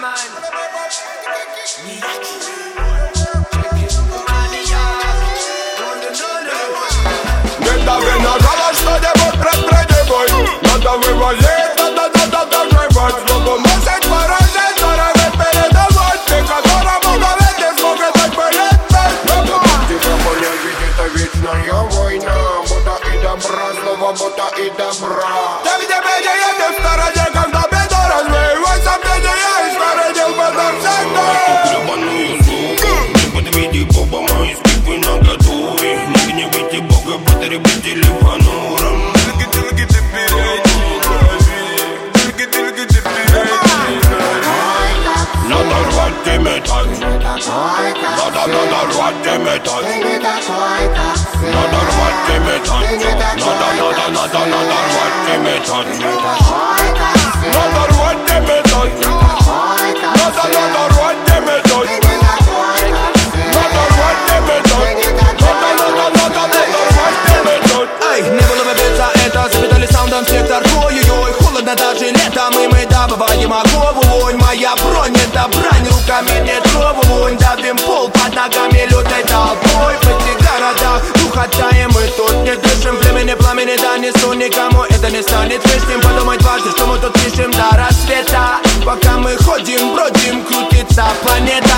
Недавно что небудь предпринимай Надо вывозить, надо, надо доживать Чтобы мусить, поразить, норовить передавать Ты которому говорить не сможет так передать Тебя понять, ведь это вечная война Будто и добра, снова будто и добра Там, где медиа не в Бога, потребители фануром Надо рвать и метать Надо, надо рвать и метать Надо рвать и метать Надо, надо, надо, надо рвать и метать сектор Ой-ой-ой, холодно даже летом И мы добываем окову вонь Моя бронь, это брань, руками не трову вонь Давим пол под ногами лютой толпой. В этих городах духотаем Мы тут не дышим, племени пламени Донесу никому, это не станет лишним. Подумать дважды, что мы тут пишем до рассвета. Пока мы ходим, бродим, крутится планета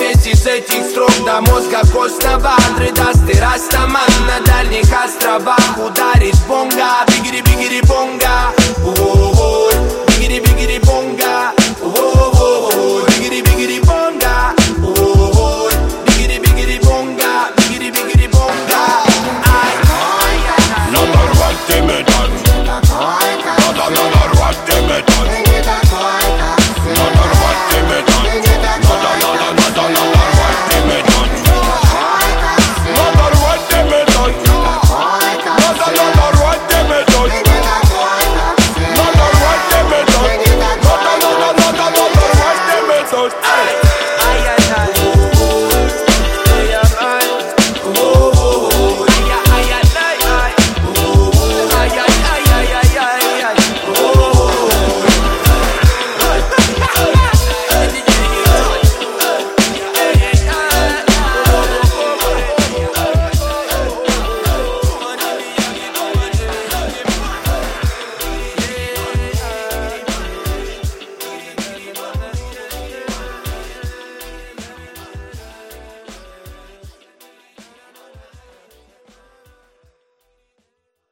весь из этих строк До мозга костного Андре даст и Растаман На дальних островах ударит бонга Бигери-бигери бонга